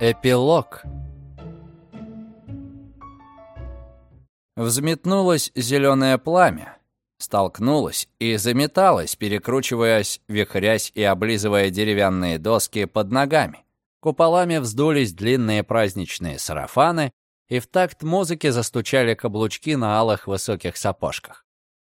Эпилог Взметнулось зеленое пламя, столкнулось и заметалось, перекручиваясь, вихрясь и облизывая деревянные доски под ногами. Куполами вздулись длинные праздничные сарафаны, и в такт музыки застучали каблучки на алых высоких сапожках.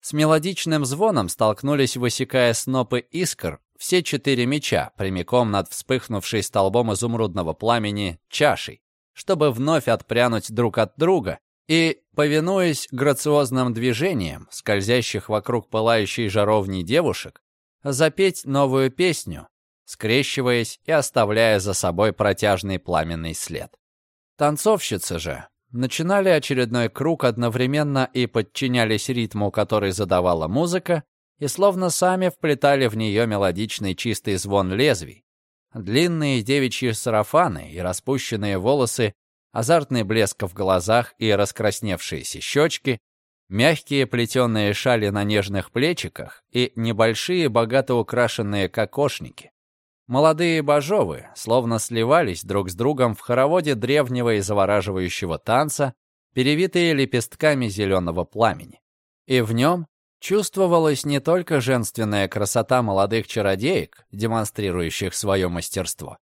С мелодичным звоном столкнулись, высекая снопы искр, все четыре меча прямиком над вспыхнувшей столбом изумрудного пламени чашей, чтобы вновь отпрянуть друг от друга и, повинуясь грациозным движениям, скользящих вокруг пылающей жаровни девушек, запеть новую песню, скрещиваясь и оставляя за собой протяжный пламенный след. Танцовщицы же начинали очередной круг одновременно и подчинялись ритму, который задавала музыка, и словно сами вплетали в нее мелодичный чистый звон лезвий. Длинные девичьи сарафаны и распущенные волосы, азартный блеск в глазах и раскрасневшиеся щечки, мягкие плетеные шали на нежных плечиках и небольшие богато украшенные кокошники. Молодые божовы словно сливались друг с другом в хороводе древнего и завораживающего танца, перевитые лепестками зеленого пламени. И в нем Чувствовалась не только женственная красота молодых чародеек, демонстрирующих свое мастерство,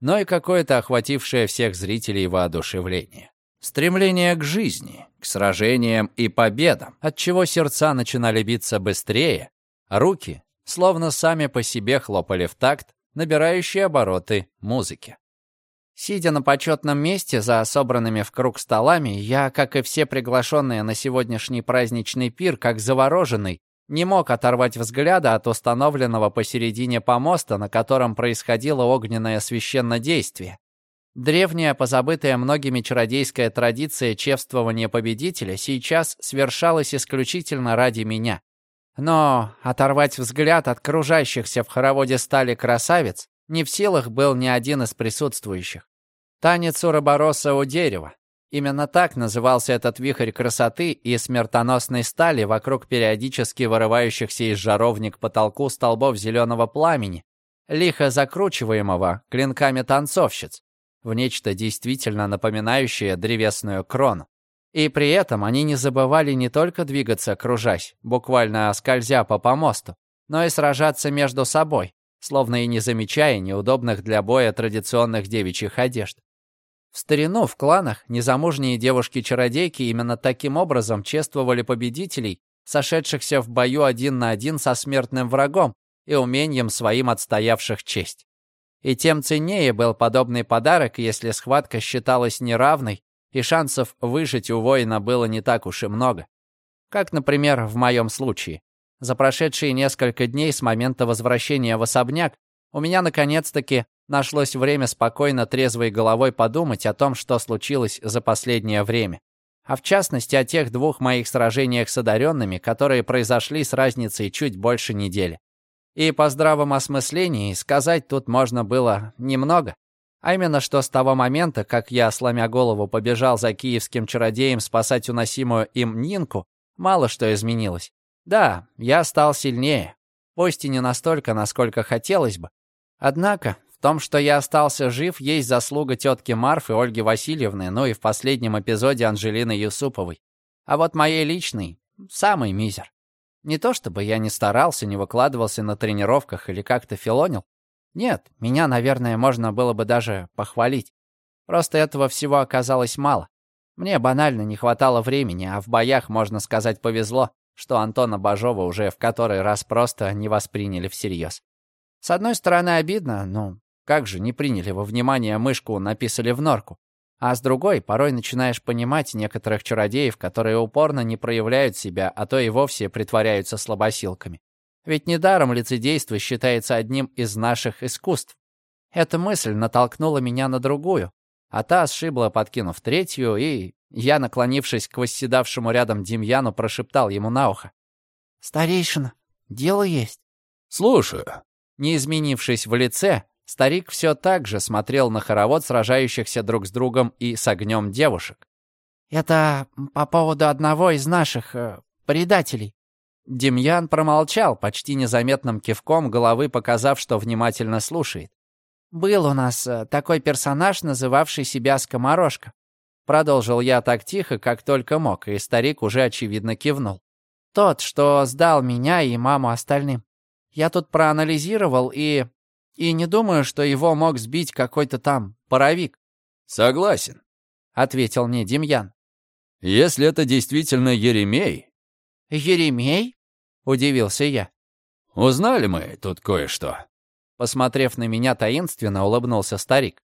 но и какое-то охватившее всех зрителей воодушевление. Стремление к жизни, к сражениям и победам, от чего сердца начинали биться быстрее, руки словно сами по себе хлопали в такт, набирающие обороты музыки. Сидя на почетном месте за собранными в круг столами, я, как и все приглашенные на сегодняшний праздничный пир, как завороженный, не мог оторвать взгляда от установленного посередине помоста, на котором происходило огненное священнодействие. Древняя, позабытая многими чародейская традиция чествования победителя сейчас свершалась исключительно ради меня. Но оторвать взгляд от кружащихся в хороводе стали красавиц не в силах был ни один из присутствующих. Танец уробороса у дерева. Именно так назывался этот вихрь красоты и смертоносной стали вокруг периодически вырывающихся из жаровни к потолку столбов зеленого пламени, лихо закручиваемого клинками танцовщиц, в нечто действительно напоминающее древесную крону. И при этом они не забывали не только двигаться, кружась, буквально скользя по помосту, но и сражаться между собой, словно и не замечая неудобных для боя традиционных девичьих одежд. В старину в кланах незамужние девушки-чародейки именно таким образом чествовали победителей, сошедшихся в бою один на один со смертным врагом и умением своим отстоявших честь. И тем ценнее был подобный подарок, если схватка считалась неравной, и шансов выжить у воина было не так уж и много. Как, например, в моем случае. За прошедшие несколько дней с момента возвращения в особняк у меня наконец-таки нашлось время спокойно трезвой головой подумать о том, что случилось за последнее время. А в частности, о тех двух моих сражениях с одаренными, которые произошли с разницей чуть больше недели. И по здравом осмыслении сказать тут можно было немного. А именно, что с того момента, как я, сломя голову, побежал за киевским чародеем спасать уносимую им Нинку, мало что изменилось. Да, я стал сильнее, пусть и не настолько, насколько хотелось бы. Однако том, что я остался жив, есть заслуга тетки Марфы Ольги Васильевны, ну и в последнем эпизоде Анжелины Юсуповой. А вот моей личной — самый мизер. Не то чтобы я не старался, не выкладывался на тренировках или как-то филонил. Нет, меня, наверное, можно было бы даже похвалить. Просто этого всего оказалось мало. Мне банально не хватало времени, а в боях, можно сказать, повезло, что Антона Бажова уже в который раз просто не восприняли всерьез. С одной стороны, обидно, ну, как же не приняли во внимание мышку, написали в норку. А с другой, порой начинаешь понимать некоторых чародеев, которые упорно не проявляют себя, а то и вовсе притворяются слабосилками. Ведь недаром лицедейство считается одним из наших искусств. Эта мысль натолкнула меня на другую, а та сшибла, подкинув третью, и я, наклонившись к восседавшему рядом Демьяну, прошептал ему на ухо. «Старейшина, дело есть». «Слушаю». Не изменившись в лице, Старик все так же смотрел на хоровод сражающихся друг с другом и с огнем девушек. «Это по поводу одного из наших э, предателей». Демьян промолчал, почти незаметным кивком головы показав, что внимательно слушает. «Был у нас э, такой персонаж, называвший себя Скоморошка». Продолжил я так тихо, как только мог, и старик уже очевидно кивнул. «Тот, что сдал меня и маму остальным. Я тут проанализировал и... И не думаю, что его мог сбить какой-то там паровик». «Согласен», — ответил мне Демьян. «Если это действительно Еремей...» «Еремей?» — удивился я. «Узнали мы тут кое-что». Посмотрев на меня таинственно, улыбнулся старик.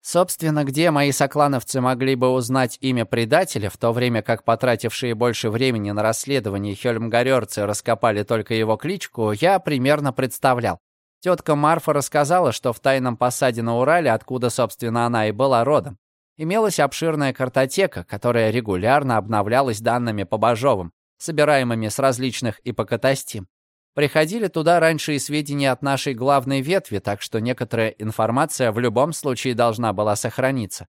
Собственно, где мои соклановцы могли бы узнать имя предателя, в то время как потратившие больше времени на расследование хельмгарерцы раскопали только его кличку, я примерно представлял. Тетка Марфа рассказала, что в тайном посаде на Урале, откуда, собственно, она и была родом, имелась обширная картотека, которая регулярно обновлялась данными по Бажовым, собираемыми с различных ипокатастим. Приходили туда раньше и сведения от нашей главной ветви, так что некоторая информация в любом случае должна была сохраниться.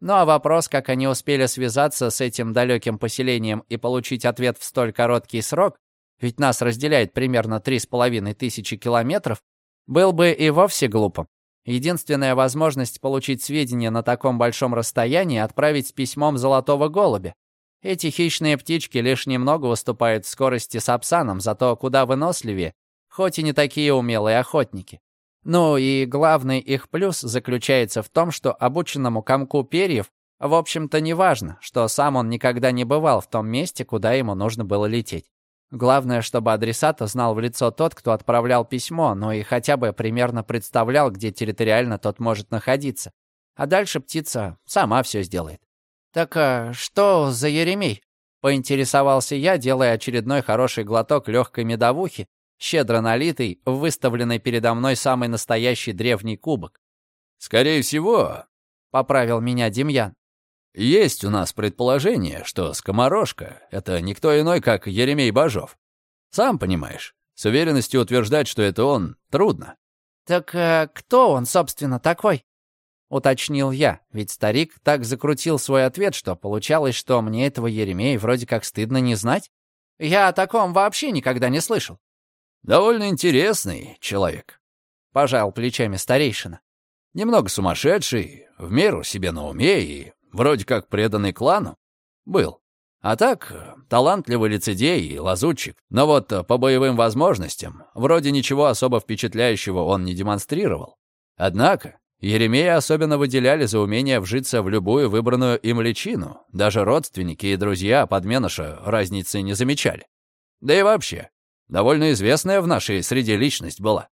Ну а вопрос, как они успели связаться с этим далеким поселением и получить ответ в столь короткий срок, ведь нас разделяет примерно три с половиной тысячи километров, был бы и вовсе глупым. Единственная возможность получить сведения на таком большом расстоянии — отправить с письмом золотого голубя, эти хищные птички лишь немного уступают в скорости сапсанам, зато куда выносливее, хоть и не такие умелые охотники. Ну и главный их плюс заключается в том, что обученному комку перьев, в общем-то, не важно, что сам он никогда не бывал в том месте, куда ему нужно было лететь. Главное, чтобы адресата знал в лицо тот, кто отправлял письмо, но и хотя бы примерно представлял, где территориально тот может находиться. А дальше птица сама все сделает. «Так а что за Еремей?» — поинтересовался я, делая очередной хороший глоток легкой медовухи, щедро налитый, выставленный передо мной самый настоящий древний кубок. «Скорее всего», — поправил меня Демьян. «Есть у нас предположение, что скоморошка — это никто иной, как Еремей Бажов. Сам понимаешь, с уверенностью утверждать, что это он, трудно». «Так а кто он, собственно, такой?» Уточнил я, ведь старик так закрутил свой ответ, что получалось, что мне этого Еремея вроде как стыдно не знать. Я о таком вообще никогда не слышал. «Довольно интересный человек», — пожал плечами старейшина. «Немного сумасшедший, в меру себе на уме и вроде как преданный клану. Был. А так, талантливый лицедей и лазутчик. Но вот по боевым возможностям, вроде ничего особо впечатляющего он не демонстрировал. Однако, Еремея особенно выделяли за умение вжиться в любую выбранную им личину. Даже родственники и друзья подменыша разницы не замечали. Да и вообще, довольно известная в нашей среде личность была.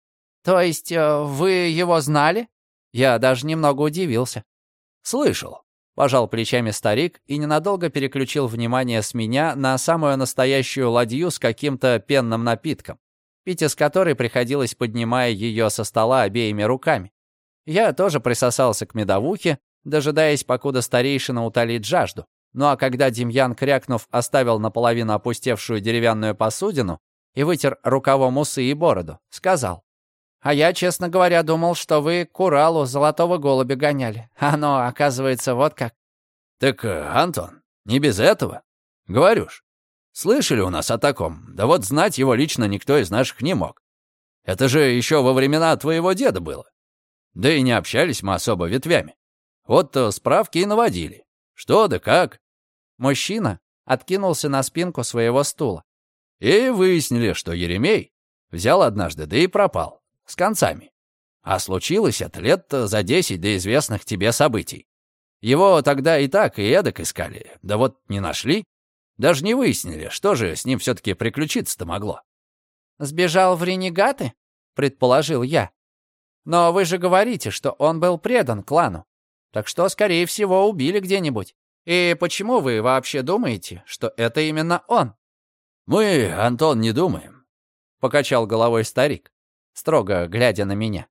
«То есть э, вы его знали?» Я даже немного удивился. «Слышал», — пожал плечами старик и ненадолго переключил внимание с меня на самую настоящую ладью с каким-то пенным напитком, пить из которой приходилось, поднимая ее со стола обеими руками. Я тоже присосался к медовухе, дожидаясь, покуда старейшина утолит жажду. Ну а когда Демьян, крякнув, оставил наполовину опустевшую деревянную посудину и вытер рукавом усы и бороду, сказал. «А я, честно говоря, думал, что вы к Уралу золотого голубя гоняли. Оно, оказывается, вот как». «Так, э, Антон, не без этого. Говорю ж, слышали у нас о таком, да вот знать его лично никто из наших не мог. Это же еще во времена твоего деда было. Да и не общались мы особо ветвями. Вот-то справки и наводили. Что да как. Мужчина откинулся на спинку своего стула. И выяснили, что Еремей взял однажды, да и пропал. С концами. А случилось это лет за десять до известных тебе событий. Его тогда и так, и эдак искали, да вот не нашли. Даже не выяснили, что же с ним все-таки приключиться-то могло. «Сбежал в ренегаты?» — предположил я. Но вы же говорите, что он был предан клану. Так что, скорее всего, убили где-нибудь. И почему вы вообще думаете, что это именно он?» «Мы, Антон, не думаем», — покачал головой старик, строго глядя на меня.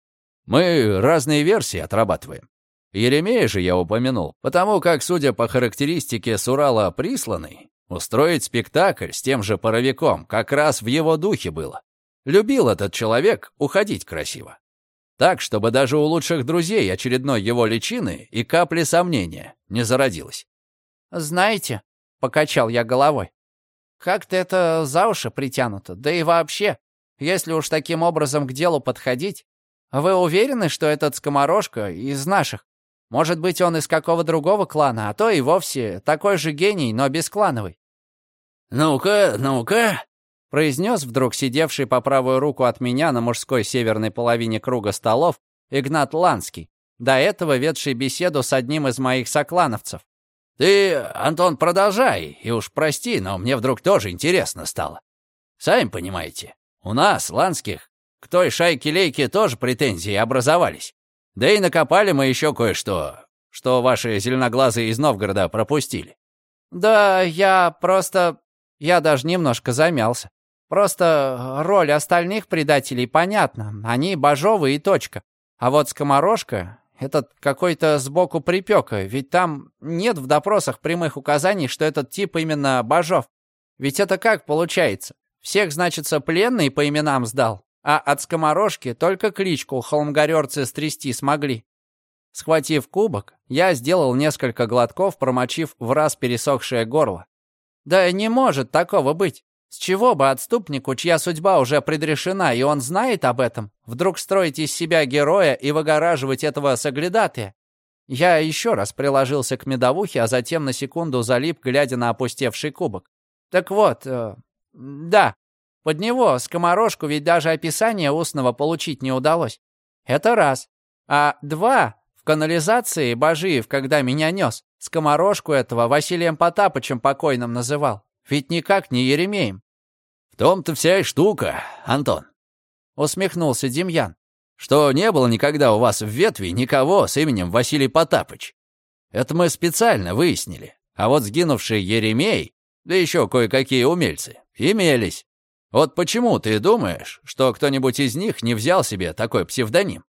«Мы разные версии отрабатываем. Еремея же я упомянул, потому как, судя по характеристике с Урала присланный, устроить спектакль с тем же паровиком как раз в его духе было. Любил этот человек уходить красиво. Так, чтобы даже у лучших друзей очередной его личины и капли сомнения не зародилось. «Знаете», — покачал я головой, — «как-то это за уши притянуто, да и вообще, если уж таким образом к делу подходить, Вы уверены, что этот скоморожка из наших? Может быть, он из какого другого клана, а то и вовсе такой же гений, но бесклановый?» «Ну-ка, ну-ка», — произнес вдруг сидевший по правую руку от меня на мужской северной половине круга столов Игнат Ланский, до этого ведший беседу с одним из моих соклановцев. «Ты, Антон, продолжай, и уж прости, но мне вдруг тоже интересно стало. Сами понимаете, у нас, Ланских, к той шайке-лейке тоже претензии образовались. Да и накопали мы еще кое-что, что ваши зеленоглазые из Новгорода пропустили. Да, я просто... Я даже немножко замялся. Просто роль остальных предателей понятна. Они божовые и точка. А вот скоморожка — этот какой-то сбоку припека, ведь там нет в допросах прямых указаний, что этот тип именно божов. Ведь это как получается? Всех, значится, пленный по именам сдал, а от скоморожки только кличку холмгорерцы стрясти смогли. Схватив кубок, я сделал несколько глотков, промочив в раз пересохшее горло. Да не может такого быть. С чего бы отступнику, чья судьба уже предрешена, и он знает об этом, вдруг строить из себя героя и выгораживать этого соглядатая? Я еще раз приложился к медовухе, а затем на секунду залип, глядя на опустевший кубок. Так вот, э, да, под него, скоморожку, ведь даже описание устного получить не удалось. Это раз. А два, в канализации Бажиев, когда меня нес, скоморожку этого Василием Потапычем покойным называл. Ведь никак не Еремеем. В том-то вся и штука, Антон. Усмехнулся Демьян. Что не было никогда у вас в ветви никого с именем Василий Потапыч. Это мы специально выяснили. А вот сгинувший Еремей, да еще кое-какие умельцы, имелись. Вот почему ты думаешь, что кто-нибудь из них не взял себе такой псевдоним?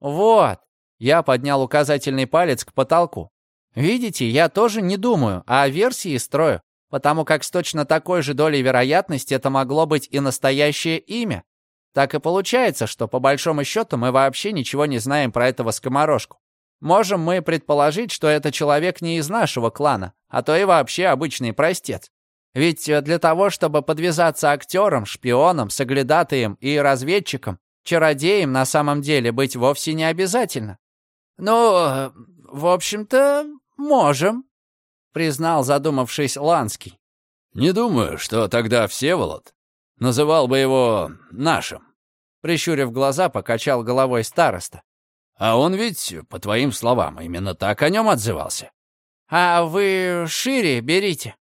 Вот. Я поднял указательный палец к потолку. Видите, я тоже не думаю, а версии строю, потому как с точно такой же долей вероятности это могло быть и настоящее имя. Так и получается, что по большому счету мы вообще ничего не знаем про этого скоморожку. Можем мы предположить, что это человек не из нашего клана, а то и вообще обычный простец. Ведь э, для того, чтобы подвязаться актером, шпионом, соглядатаем и разведчиком, чародеем на самом деле быть вовсе не обязательно. «Ну, э, в общем-то, можем», — признал, задумавшись, Ланский. «Не думаю, что тогда Всеволод называл бы его нашим», — прищурив глаза, покачал головой староста. «А он ведь, по твоим словам, именно так о нем отзывался». «А вы шире берите»,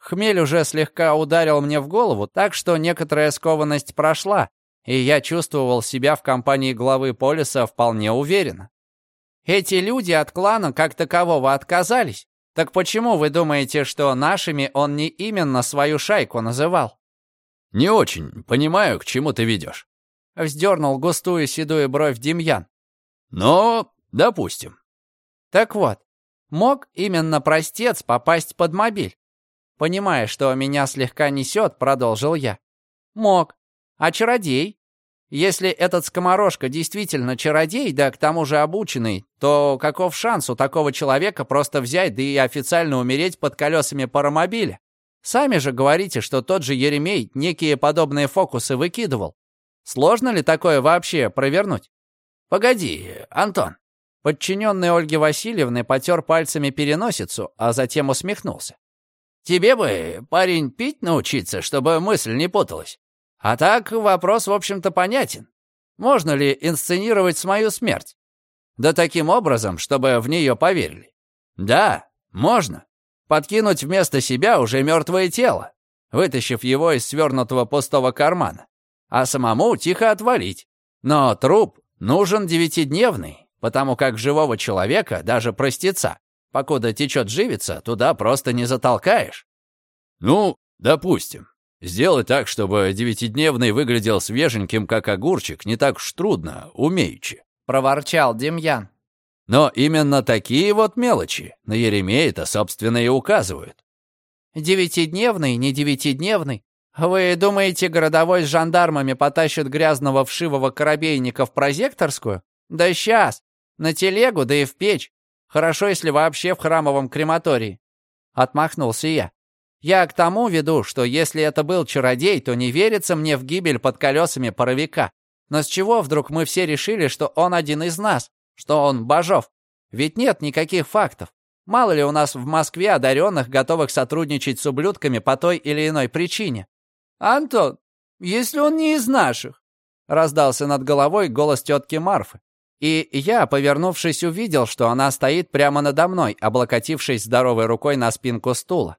Хмель уже слегка ударил мне в голову, так что некоторая скованность прошла, и я чувствовал себя в компании главы полиса вполне уверенно. Эти люди от клана как такового отказались. Так почему вы думаете, что нашими он не именно свою шайку называл? Не очень понимаю, к чему ты ведешь. Вздернул густую седую бровь Демьян. Но, допустим. Так вот, мог именно простец попасть под мобиль. Понимая, что меня слегка несет, продолжил я. Мог. А чародей? Если этот скоморожка действительно чародей, да к тому же обученный, то каков шанс у такого человека просто взять, да и официально умереть под колесами паромобиля? Сами же говорите, что тот же Еремей некие подобные фокусы выкидывал. Сложно ли такое вообще провернуть? Погоди, Антон. Подчиненный Ольги Васильевны потер пальцами переносицу, а затем усмехнулся. Тебе бы, парень, пить научиться, чтобы мысль не путалась. А так вопрос, в общем-то, понятен. Можно ли инсценировать мою смерть? Да таким образом, чтобы в нее поверили. Да, можно. Подкинуть вместо себя уже мертвое тело, вытащив его из свернутого пустого кармана. А самому тихо отвалить. Но труп нужен девятидневный, потому как живого человека, даже простеца, Покуда течет живица, туда просто не затолкаешь. Ну, допустим. Сделать так, чтобы девятидневный выглядел свеженьким, как огурчик, не так уж трудно, умеючи. Проворчал Демьян. Но именно такие вот мелочи на Еремея-то, собственно, и указывают. Девятидневный, не девятидневный. Вы думаете, городовой с жандармами потащит грязного вшивого коробейника в прозекторскую? Да сейчас. На телегу, да и в печь. Хорошо, если вообще в храмовом крематории. Отмахнулся я. Я к тому веду, что если это был чародей, то не верится мне в гибель под колесами паровика. Но с чего вдруг мы все решили, что он один из нас, что он Бажов? Ведь нет никаких фактов. Мало ли у нас в Москве одаренных, готовых сотрудничать с ублюдками по той или иной причине. «Антон, если он не из наших?» Раздался над головой голос тетки Марфы. И я, повернувшись, увидел, что она стоит прямо надо мной, облокотившись здоровой рукой на спинку стула.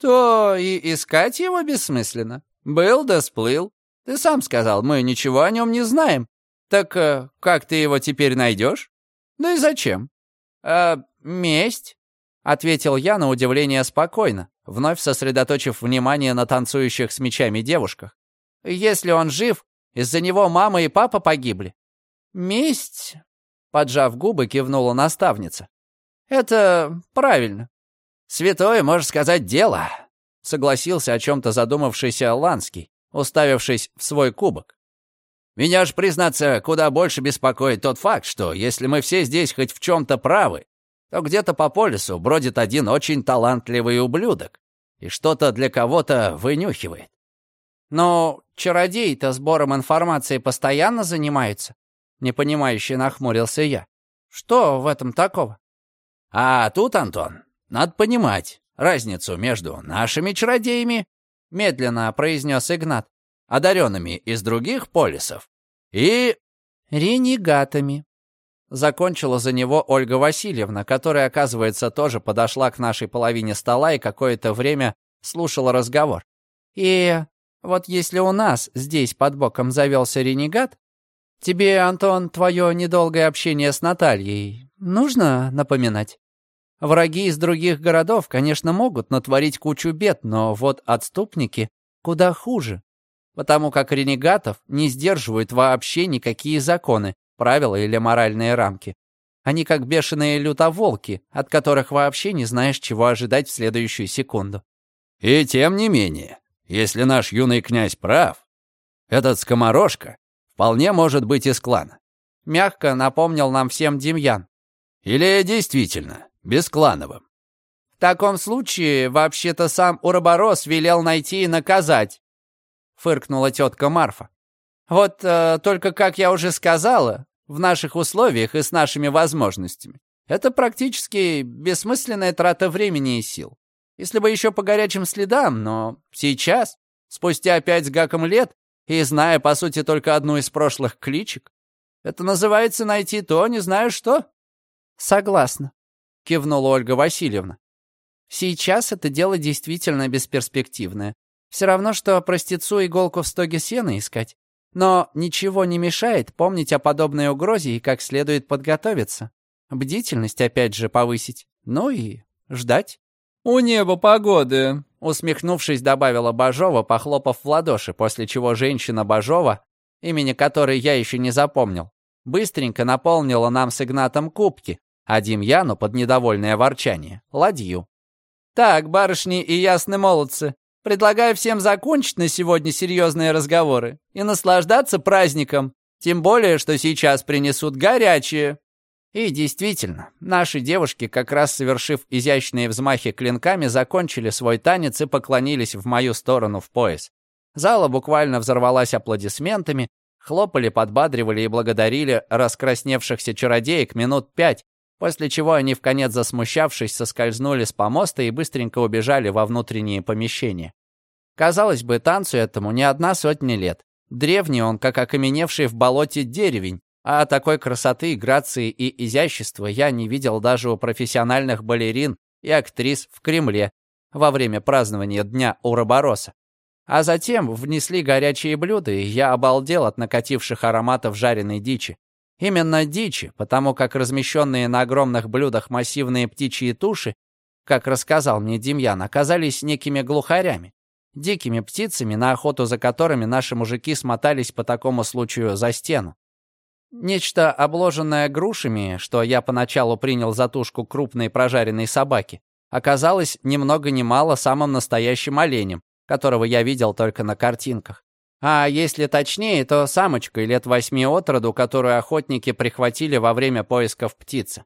«То и искать его бессмысленно. Был да сплыл. Ты сам сказал, мы ничего о нем не знаем. Так э, как ты его теперь найдешь? Ну и зачем? «Э, месть», — ответил я на удивление спокойно, вновь сосредоточив внимание на танцующих с мечами девушках. «Если он жив, из-за него мама и папа погибли». «Месть», — поджав губы, кивнула наставница. «Это правильно. Святое, можно сказать, дело», — согласился о чем-то задумавшийся Ланский уставившись в свой кубок. «Меня ж, признаться, куда больше беспокоит тот факт, что если мы все здесь хоть в чем-то правы, то где-то по полюсу бродит один очень талантливый ублюдок и что-то для кого-то вынюхивает». «Но чародеи-то сбором информации постоянно занимаются?» Непонимающе нахмурился я. «Что в этом такого?» «А тут, Антон, надо понимать разницу между нашими чародеями медленно произнес Игнат, одаренными из других полисов и... ренегатами. Закончила за него Ольга Васильевна, которая, оказывается, тоже подошла к нашей половине стола и какое-то время слушала разговор. И вот если у нас здесь под боком завелся ренегат, тебе, Антон, твое недолгое общение с Натальей нужно напоминать? Враги из других городов, конечно, могут натворить кучу бед, но вот отступники куда хуже. Потому как ренегатов не сдерживают вообще никакие законы, правила или моральные рамки. Они как бешеные лютоволки, от которых вообще не знаешь, чего ожидать в следующую секунду. И тем не менее, если наш юный князь прав, этот скоморожка вполне может быть из клана. Мягко напомнил нам всем Демьян. Или действительно, Бесклановым. В таком случае, вообще-то сам Уроборос велел найти и наказать, фыркнула тетка Марфа. Вот э, только, как я уже сказала, в наших условиях и с нашими возможностями, это практически бессмысленная трата времени и сил. Если бы еще по горячим следам, но сейчас, спустя пять с гаком лет, и зная, по сути, только одну из прошлых кличек, это называется найти то, не знаю что. Согласна. — кивнула Ольга Васильевна. «Сейчас это дело действительно бесперспективное. Все равно, что простецу иголку в стоге сена искать. Но ничего не мешает помнить о подобной угрозе и как следует подготовиться. Бдительность опять же повысить. Ну и ждать». «У неба погоды», — усмехнувшись, добавила Бажова, похлопав в ладоши, после чего женщина Бажова, имени которой я еще не запомнил, быстренько наполнила нам с Игнатом кубки, а Демьяну под недовольное ворчание — ладью. «Так, барышни и ясные молодцы, предлагаю всем закончить на сегодня серьезные разговоры и наслаждаться праздником, тем более, что сейчас принесут горячее». И действительно, наши девушки, как раз совершив изящные взмахи клинками, закончили свой танец и поклонились в мою сторону в пояс. Зала буквально взорвалась аплодисментами, хлопали, подбадривали и благодарили раскрасневшихся чародеек минут пять, после чего они, в конец засмущавшись, соскользнули с помоста и быстренько убежали во внутренние помещения. Казалось бы, танцу этому не одна сотня лет. Древний он, как окаменевший в болоте деревень, а такой красоты, грации и изящества я не видел даже у профессиональных балерин и актрис в Кремле во время празднования Дня Уробороса. А затем внесли горячие блюда, и я обалдел от накативших ароматов жареной дичи. Именно дичи, потому как размещенные на огромных блюдах массивные птичьи туши, как рассказал мне Демьян, оказались некими глухарями, дикими птицами, на охоту за которыми наши мужики смотались по такому случаю за стену. Нечто обложенное грушами, что я поначалу принял за тушку крупной прожаренной собаки, оказалось ни много ни мало самым настоящим оленем, которого я видел только на картинках. А если точнее, то самочкой лет восьми от роду, которую охотники прихватили во время поисков птицы.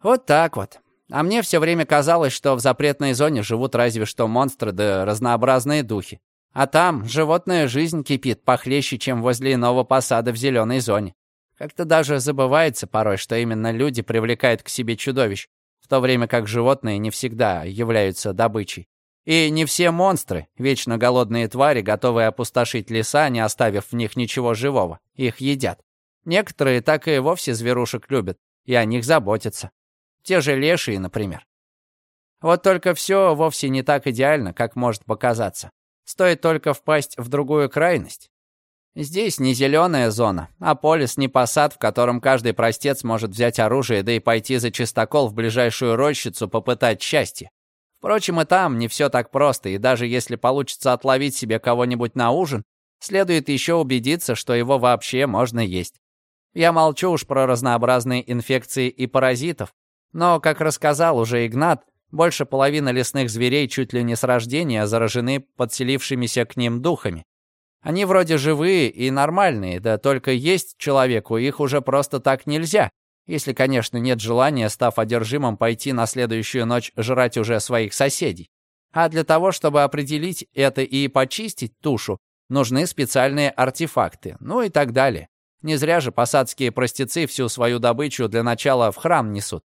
Вот так вот. А мне все время казалось, что в запретной зоне живут разве что монстры да разнообразные духи. А там животная жизнь кипит похлеще, чем возле иного посада в зеленой зоне. Как-то даже забывается порой, что именно люди привлекают к себе чудовищ, в то время как животные не всегда являются добычей. И не все монстры, вечно голодные твари, готовые опустошить леса, не оставив в них ничего живого, их едят. Некоторые так и вовсе зверушек любят, и о них заботятся. Те же лешие, например. Вот только все вовсе не так идеально, как может показаться. Стоит только впасть в другую крайность. Здесь не зеленая зона, а полис не посад, в котором каждый простец может взять оружие, да и пойти за чистокол в ближайшую рощицу попытать счастье. Впрочем, и там не все так просто, и даже если получится отловить себе кого-нибудь на ужин, следует еще убедиться, что его вообще можно есть. Я молчу уж про разнообразные инфекции и паразитов, но, как рассказал уже Игнат, больше половины лесных зверей чуть ли не с рождения заражены подселившимися к ним духами. Они вроде живые и нормальные, да только есть человеку их уже просто так нельзя, если, конечно, нет желания, став одержимым, пойти на следующую ночь жрать уже своих соседей. А для того, чтобы определить это и почистить тушу, нужны специальные артефакты, ну и так далее. Не зря же посадские простецы всю свою добычу для начала в храм несут.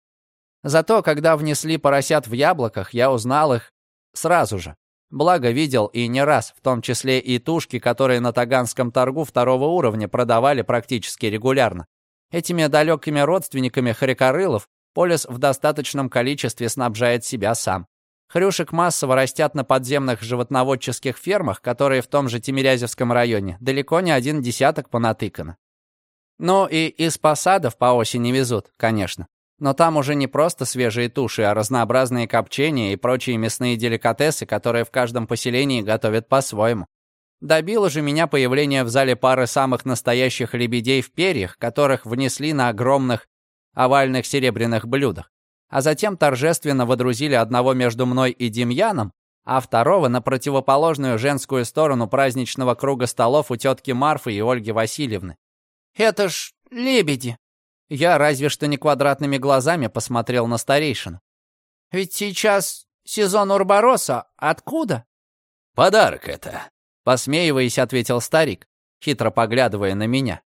Зато, когда внесли поросят в яблоках, я узнал их сразу же. Благо видел и не раз, в том числе и тушки, которые на таганском торгу второго уровня продавали практически регулярно. Этими далекими родственниками хрякорылов Полис в достаточном количестве снабжает себя сам. Хрюшек массово растят на подземных животноводческих фермах, которые в том же Тимирязевском районе далеко не один десяток понатыкано. Ну и из посадов по осени везут, конечно. Но там уже не просто свежие туши, а разнообразные копчения и прочие мясные деликатесы, которые в каждом поселении готовят по-своему. Добило же меня появление в зале пары самых настоящих лебедей в перьях, которых внесли на огромных овальных серебряных блюдах. А затем торжественно водрузили одного между мной и Демьяном, а второго на противоположную женскую сторону праздничного круга столов у тетки Марфы и Ольги Васильевны. «Это ж лебеди!» Я разве что не квадратными глазами посмотрел на старейшину. «Ведь сейчас сезон Урбороса. Откуда?» «Подарок это», — посмеиваясь, ответил старик, хитро поглядывая на меня.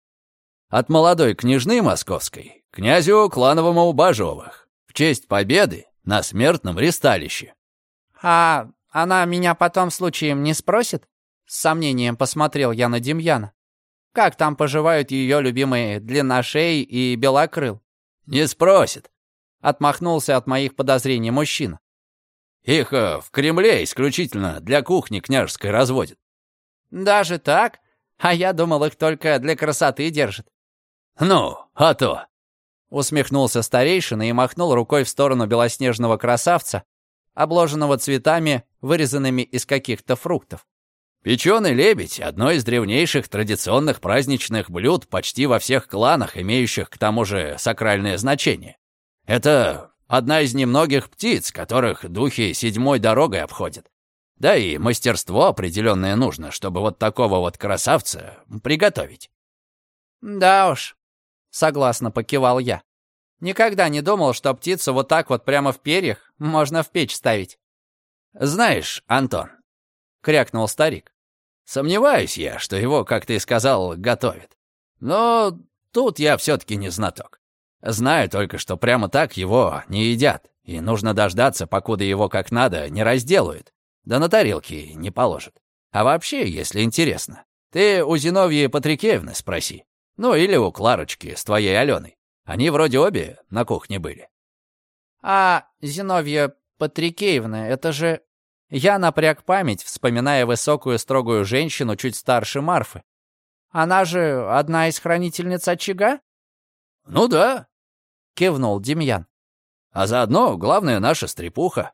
«От молодой княжны московской, князю Клановому Бажовых, в честь победы на смертном ресталище». «А она меня потом случаем не спросит?» С сомнением посмотрел я на Демьяна. Как там поживают ее любимые длинношей и белокрыл? Не спросит. Отмахнулся от моих подозрений мужчина. Их э, в Кремле исключительно для кухни княжеской разводят. Даже так? А я думал, их только для красоты держат. Ну, а то. Усмехнулся старейшина и махнул рукой в сторону белоснежного красавца, обложенного цветами, вырезанными из каких-то фруктов. Печеный лебедь — одно из древнейших традиционных праздничных блюд почти во всех кланах, имеющих к тому же сакральное значение. Это одна из немногих птиц, которых духи седьмой дорогой обходят. Да и мастерство определенное нужно, чтобы вот такого вот красавца приготовить. «Да уж», — согласно покивал я. «Никогда не думал, что птицу вот так вот прямо в перьях можно в печь ставить». «Знаешь, Антон, — крякнул старик. «Сомневаюсь я, что его, как ты сказал, готовят. Но тут я все-таки не знаток. Знаю только, что прямо так его не едят, и нужно дождаться, покуда его как надо не разделают, да на тарелки не положат. А вообще, если интересно, ты у Зиновьи Патрикеевны спроси. Ну, или у Кларочки с твоей Аленой. Они вроде обе на кухне были». «А Зиновья Патрикеевна, это же я напряг память, вспоминая высокую строгую женщину чуть старше Марфы. «Она же одна из хранительниц очага?» «Ну да», — кивнул Демьян. «А заодно главная наша стрепуха».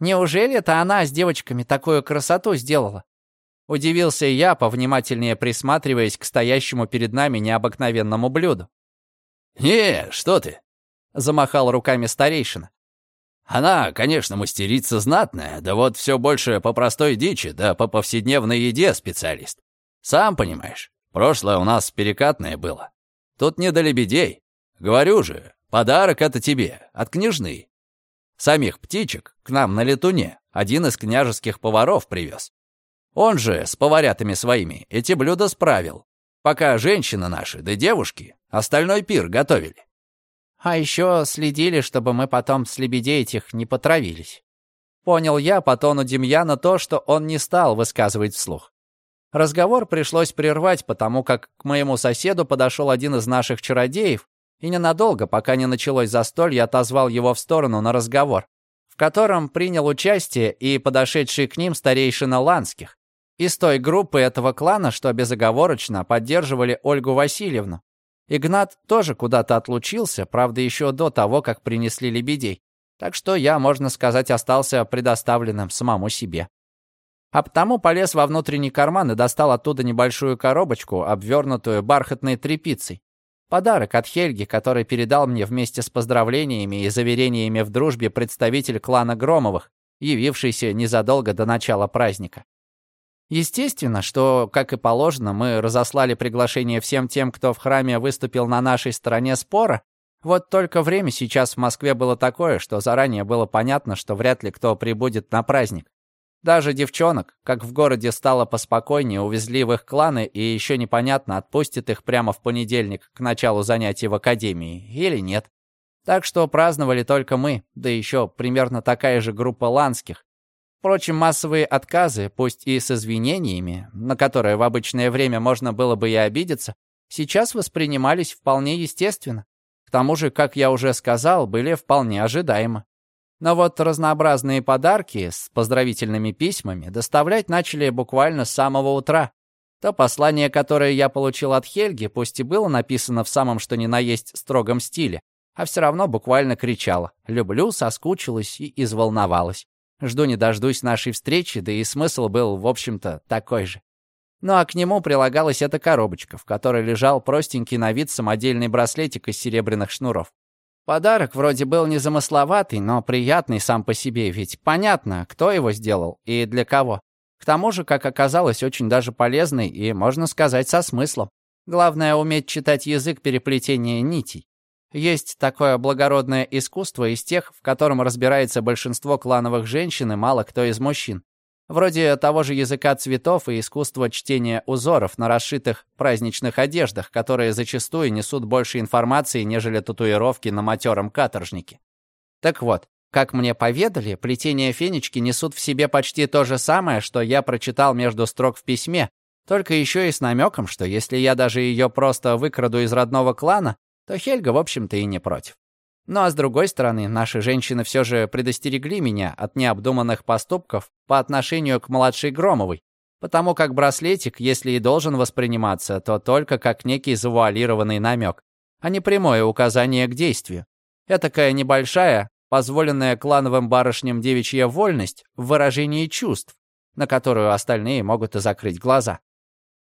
«Неужели это она с девочками такую красоту сделала?» Удивился я, повнимательнее присматриваясь к стоящему перед нами необыкновенному блюду. «Не, что ты!» — замахал руками старейшина. Она, конечно, мастерица знатная, да вот все больше по простой дичи, да по повседневной еде специалист. Сам понимаешь, прошлое у нас перекатное было. Тут не до лебедей. Говорю же, подарок это тебе, от княжны. Самих птичек к нам на летуне один из княжеских поваров привез. Он же с поварятами своими эти блюда справил, пока женщины наши да девушки остальной пир готовили. А еще следили, чтобы мы потом с лебедей этих не потравились. Понял я по тону Демьяна то, что он не стал высказывать вслух. Разговор пришлось прервать, потому как к моему соседу подошел один из наших чародеев, и ненадолго, пока не началось застолье, отозвал его в сторону на разговор, в котором принял участие и подошедший к ним старейшина Ланских, из той группы этого клана, что безоговорочно поддерживали Ольгу Васильевну. Игнат тоже куда-то отлучился, правда, еще до того, как принесли лебедей. Так что я, можно сказать, остался предоставленным самому себе. А потому полез во внутренний карман и достал оттуда небольшую коробочку, обвернутую бархатной тряпицей. Подарок от Хельги, который передал мне вместе с поздравлениями и заверениями в дружбе представитель клана Громовых, явившийся незадолго до начала праздника. Естественно, что, как и положено, мы разослали приглашение всем тем, кто в храме выступил на нашей стороне спора. Вот только время сейчас в Москве было такое, что заранее было понятно, что вряд ли кто прибудет на праздник. Даже девчонок, как в городе стало поспокойнее, увезли в их кланы, и еще непонятно, отпустят их прямо в понедельник к началу занятий в академии или нет. Так что праздновали только мы, да еще примерно такая же группа ланских, Впрочем, массовые отказы, пусть и с извинениями, на которые в обычное время можно было бы и обидеться, сейчас воспринимались вполне естественно. К тому же, как я уже сказал, были вполне ожидаемы. Но вот разнообразные подарки с поздравительными письмами доставлять начали буквально с самого утра. То послание, которое я получил от Хельги, пусть и было написано в самом что ни на есть строгом стиле, а все равно буквально кричало «люблю», соскучилась и изволновалась. Жду не дождусь нашей встречи, да и смысл был, в общем-то, такой же. Ну а к нему прилагалась эта коробочка, в которой лежал простенький на вид самодельный браслетик из серебряных шнуров. Подарок вроде был незамысловатый, но приятный сам по себе, ведь понятно, кто его сделал и для кого. К тому же, как оказалось, очень даже полезный и, можно сказать, со смыслом. Главное — уметь читать язык переплетения нитей. Есть такое благородное искусство из тех, в котором разбирается большинство клановых женщин и мало кто из мужчин. Вроде того же языка цветов и искусства чтения узоров на расшитых праздничных одеждах, которые зачастую несут больше информации, нежели татуировки на матером каторжнике. Так вот, как мне поведали, плетения фенечки несут в себе почти то же самое, что я прочитал между строк в письме, только еще и с намеком, что если я даже ее просто выкраду из родного клана, то Хельга, в общем-то, и не против. Ну а с другой стороны, наши женщины все же предостерегли меня от необдуманных поступков по отношению к младшей Громовой, потому как браслетик, если и должен восприниматься, то только как некий завуалированный намек, а не прямое указание к действию. Этакая небольшая, позволенная клановым барышням девичья вольность в выражении чувств, на которую остальные могут и закрыть глаза.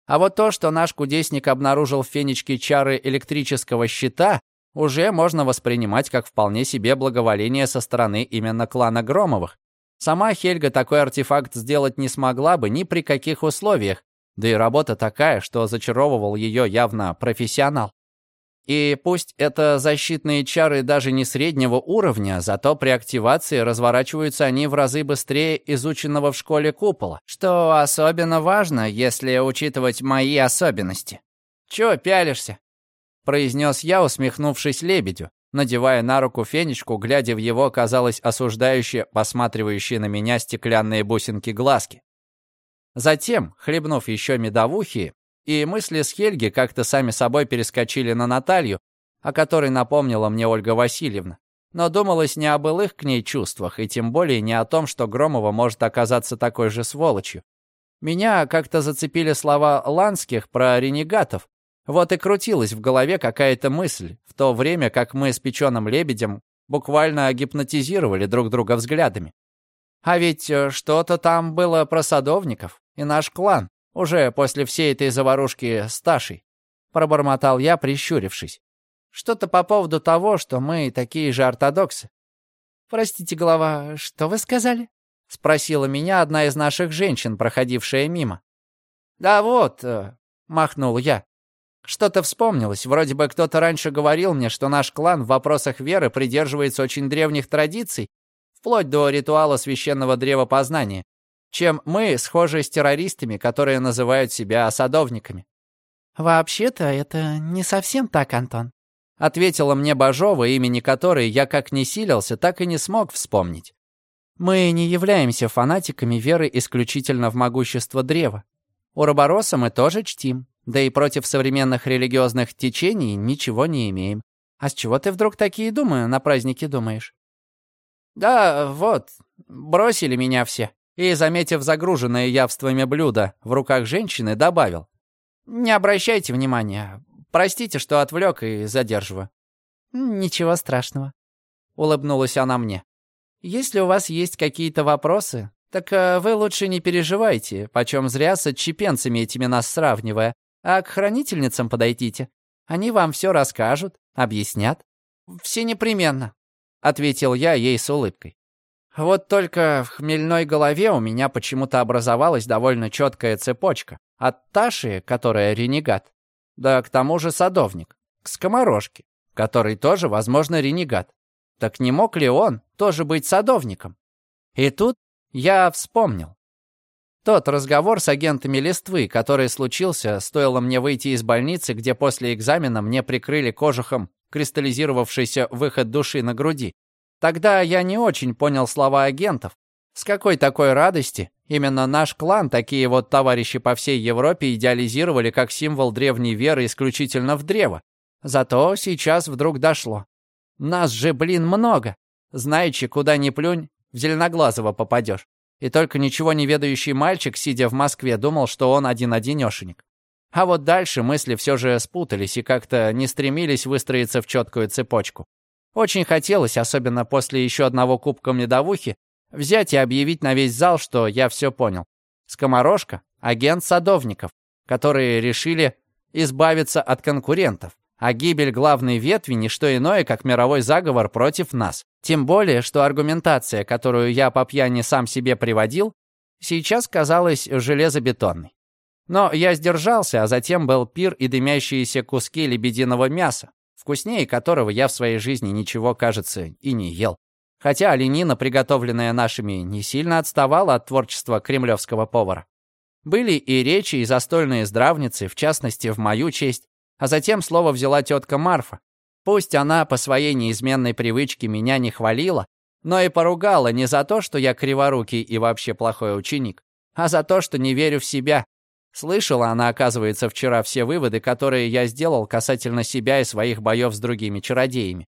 А вот то, что наш кудесник обнаружил в фенечке чары электрического щита, уже можно воспринимать как вполне себе благоволение со стороны именно клана Громовых. Сама Хельга такой артефакт сделать не смогла бы ни при каких условиях, да и работа такая, что зачаровывал ее явно профессионал. И пусть это защитные чары даже не среднего уровня, зато при активации разворачиваются они в разы быстрее изученного в школе купола, что особенно важно, если учитывать мои особенности. «Чё пялишься?» — произнес я, усмехнувшись лебедю, надевая на руку фенечку, глядя в его, казалось, осуждающие, посматривающие на меня стеклянные бусинки глазки. Затем, хлебнув еще медовухи, и мысли с Хельги как-то сами собой перескочили на Наталью, о которой напомнила мне Ольга Васильевна. Но думалось не о былых к ней чувствах, и тем более не о том, что Громова может оказаться такой же сволочью. Меня как-то зацепили слова Ланских про ренегатов. Вот и крутилась в голове какая-то мысль, в то время как мы с Печеным Лебедем буквально гипнотизировали друг друга взглядами. А ведь э, что-то там было про садовников и наш клан. Уже после всей этой заварушки с Ташей. Пробормотал я, прищурившись. Что-то по поводу того, что мы такие же ортодоксы. «Простите, голова, что вы сказали?» — спросила меня одна из наших женщин, проходившая мимо. «Да вот», э, — махнул я. Что-то вспомнилось. Вроде бы кто-то раньше говорил мне, что наш клан в вопросах веры придерживается очень древних традиций, вплоть до ритуала священного древа познания. Чем мы схожи с террористами, которые называют себя садовниками». «Вообще-то это не совсем так, Антон», — ответила мне Бажова, имени которой я как не силился, так и не смог вспомнить. «Мы не являемся фанатиками веры исключительно в могущество древа. Уробороса мы тоже чтим, да и против современных религиозных течений ничего не имеем. А с чего ты вдруг такие думы на празднике думаешь?» «Да вот, бросили меня все». И, заметив загруженное явствами блюдо в руках женщины, добавил. «Не обращайте внимания. Простите, что отвлек и задерживаю». «Ничего страшного», — улыбнулась она мне. «Если у вас есть какие-то вопросы, так э, вы лучше не переживайте, почем зря с отчепенцами этими нас сравнивая, а к хранительницам подойдите. Они вам все расскажут, объяснят». «Все непременно», — ответил я ей с улыбкой. Вот только в хмельной голове у меня почему-то образовалась довольно четкая цепочка. От Таши, которая ренегат, да к тому же садовник, к скоморожке, который тоже, возможно, ренегат. Так не мог ли он тоже быть садовником? И тут я вспомнил. Тот разговор с агентами листвы, который случился, стоило мне выйти из больницы, где после экзамена мне прикрыли кожухом кристаллизировавшийся выход души на груди. Тогда я не очень понял слова агентов. С какой такой радости именно наш клан такие вот товарищи по всей Европе идеализировали как символ древней веры исключительно в древо. Зато сейчас вдруг дошло. Нас же, блин, много. Знаете, куда ни плюнь, в Зеленоглазого попадешь. И только ничего не ведающий мальчик, сидя в Москве, думал, что он один-одинешенек. А вот дальше мысли все же спутались и как-то не стремились выстроиться в четкую цепочку. Очень хотелось, особенно после еще одного кубка медовухи, взять и объявить на весь зал, что я все понял. Скоморожка — агент садовников, которые решили избавиться от конкурентов, а гибель главной ветви — не что иное, как мировой заговор против нас. Тем более, что аргументация, которую я по пьяни сам себе приводил, сейчас казалась железобетонной. Но я сдержался, а затем был пир и дымящиеся куски лебединого мяса, вкуснее которого я в своей жизни ничего, кажется, и не ел. Хотя оленина, приготовленная нашими, не сильно отставала от творчества кремлевского повара. Были и речи, и застольные здравницы, в частности, в мою честь, а затем слово взяла тетка Марфа. Пусть она по своей неизменной привычке меня не хвалила, но и поругала не за то, что я криворукий и вообще плохой ученик, а за то, что не верю в себя Слышала она, оказывается, вчера все выводы, которые я сделал касательно себя и своих боев с другими чародеями.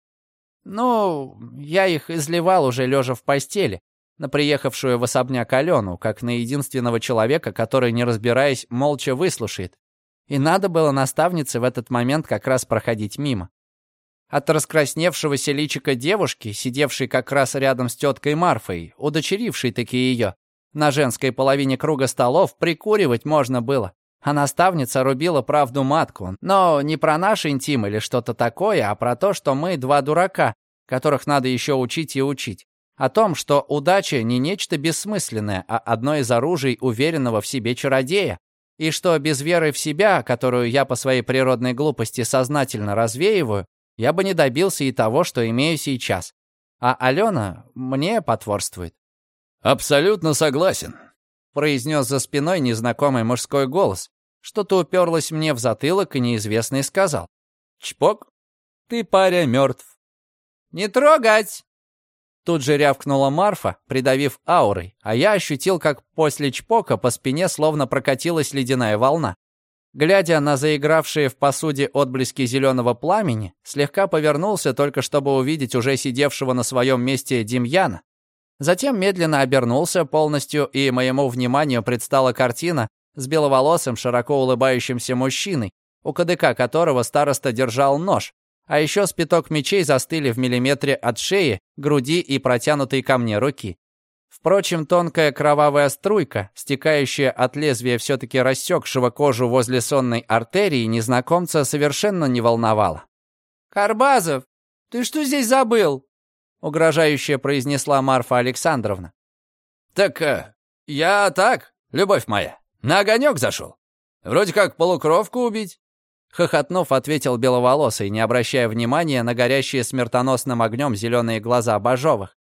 Ну, я их изливал уже лежа в постели, на приехавшую в особняк Алену, как на единственного человека, который, не разбираясь, молча выслушает. И надо было наставнице в этот момент как раз проходить мимо. От раскрасневшегося личика девушки, сидевшей как раз рядом с теткой Марфой, удочерившей таки ее, на женской половине круга столов прикуривать можно было. А наставница рубила правду матку. Но не про наш интим или что-то такое, а про то, что мы два дурака, которых надо еще учить и учить. О том, что удача не нечто бессмысленное, а одно из оружий уверенного в себе чародея. И что без веры в себя, которую я по своей природной глупости сознательно развеиваю, я бы не добился и того, что имею сейчас. А Алена мне потворствует. «Абсолютно согласен», — произнес за спиной незнакомый мужской голос. Что-то уперлось мне в затылок, и неизвестный сказал. «Чпок, ты, паря, мертв». «Не трогать!» Тут же рявкнула Марфа, придавив аурой, а я ощутил, как после чпока по спине словно прокатилась ледяная волна. Глядя на заигравшие в посуде отблески зеленого пламени, слегка повернулся только чтобы увидеть уже сидевшего на своем месте Демьяна, Затем медленно обернулся полностью, и моему вниманию предстала картина с беловолосым, широко улыбающимся мужчиной, у кадыка которого староста держал нож, а еще спиток мечей застыли в миллиметре от шеи, груди и протянутой ко мне руки. Впрочем, тонкая кровавая струйка, стекающая от лезвия все-таки рассекшего кожу возле сонной артерии, незнакомца совершенно не волновала. «Карбазов, ты что здесь забыл?» — угрожающе произнесла Марфа Александровна. «Так э, я так, любовь моя, на огонек зашел. Вроде как полукровку убить». Хохотнув, ответил Беловолосый, не обращая внимания на горящие смертоносным огнем зеленые глаза Бажовых.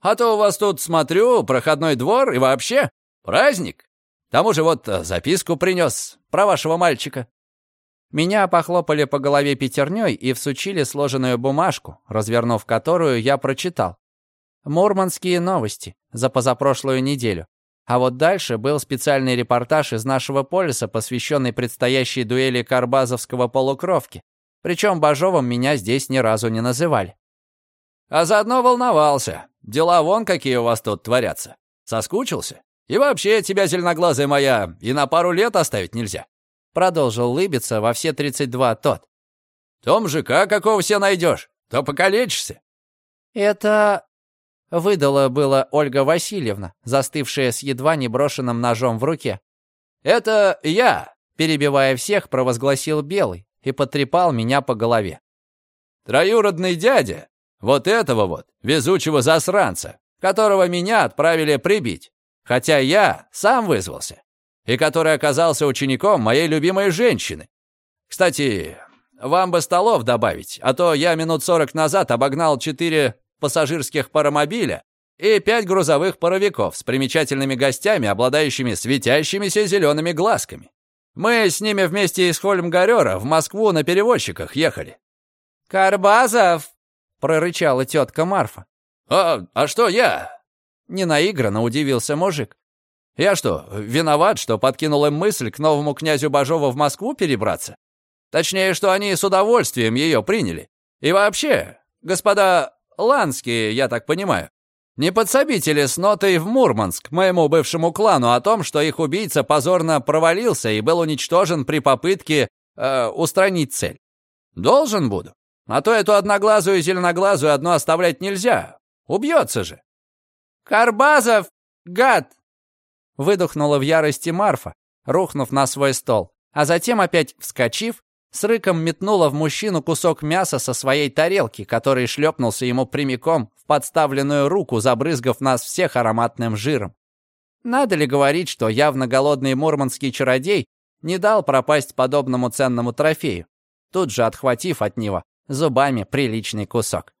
«А то у вас тут, смотрю, проходной двор и вообще Праздник? К тому же вот э, записку принес про вашего мальчика». Меня похлопали по голове пятерней и всучили сложенную бумажку, развернув которую я прочитал. Мурманские новости за позапрошлую неделю. А вот дальше был специальный репортаж из нашего полиса, посвященный предстоящей дуэли Карбазовского полукровки. Причем Бажовым меня здесь ни разу не называли. А заодно волновался. Дела вон какие у вас тут творятся. Соскучился? И вообще, тебя, зеленоглазая моя, и на пару лет оставить нельзя. Продолжил лыбиться во все 32 тот. Том ЖК какого все найдешь, то покалечишься. Это... Выдала было Ольга Васильевна, застывшая с едва не брошенным ножом в руке. «Это я!» Перебивая всех, провозгласил Белый и потрепал меня по голове. «Троюродный дядя вот этого вот, везучего засранца, которого меня отправили прибить, хотя я сам вызвался, и который оказался учеником моей любимой женщины. Кстати, вам бы столов добавить, а то я минут сорок назад обогнал четыре пассажирских паромобиля и пять грузовых паровиков с примечательными гостями, обладающими светящимися зелеными глазками. Мы с ними вместе из Хольмгарера в Москву на перевозчиках ехали. «Карбазов!» прорычала тетка Марфа. «А, а что я?» Ненаигранно удивился мужик. «Я что, виноват, что подкинул им мысль к новому князю Бажова в Москву перебраться? Точнее, что они с удовольствием ее приняли. И вообще, господа Ланские, я так понимаю, не подсобите ли с нотой в Мурманск моему бывшему клану о том, что их убийца позорно провалился и был уничтожен при попытке э, устранить цель? Должен буду. А то эту одноглазую и зеленоглазую одну оставлять нельзя. Убьется же. «Карбазов, гад!» Выдохнула в ярости Марфа, рухнув на свой стол, а затем опять вскочив, с рыком метнула в мужчину кусок мяса со своей тарелки, который шлепнулся ему прямиком в подставленную руку, забрызгав нас всех ароматным жиром. Надо ли говорить, что явно голодный мурманский чародей не дал пропасть подобному ценному трофею, тут же отхватив от него зубами приличный кусок.